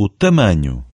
o tamanho.